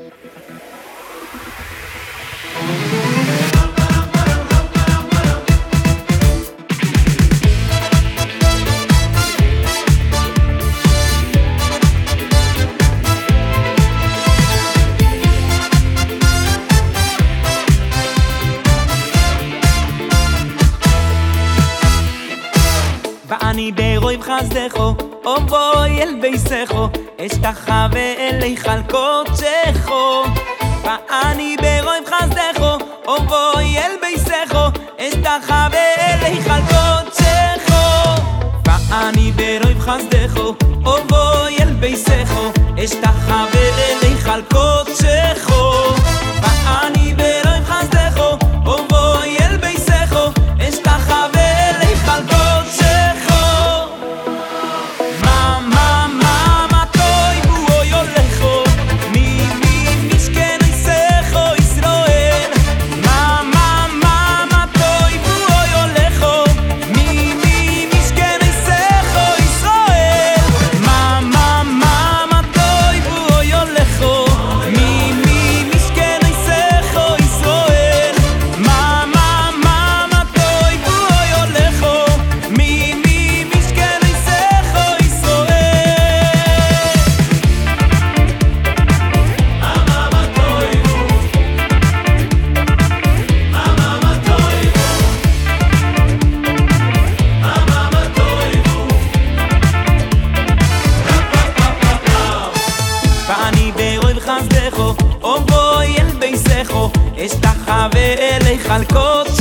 ואני ברויב חסדךו, אובוי אל ביסךו, אשתחווה אלי חלקותשךו. ואני ברויב חסדךו, אובוי אל ביסךו, אשתחווה אלי חלקותשךו. ואני ברויב חסדךו, אובוי אל ביסךו, אשתחווה Oboy el beisejo, esta jabele y jalcoche.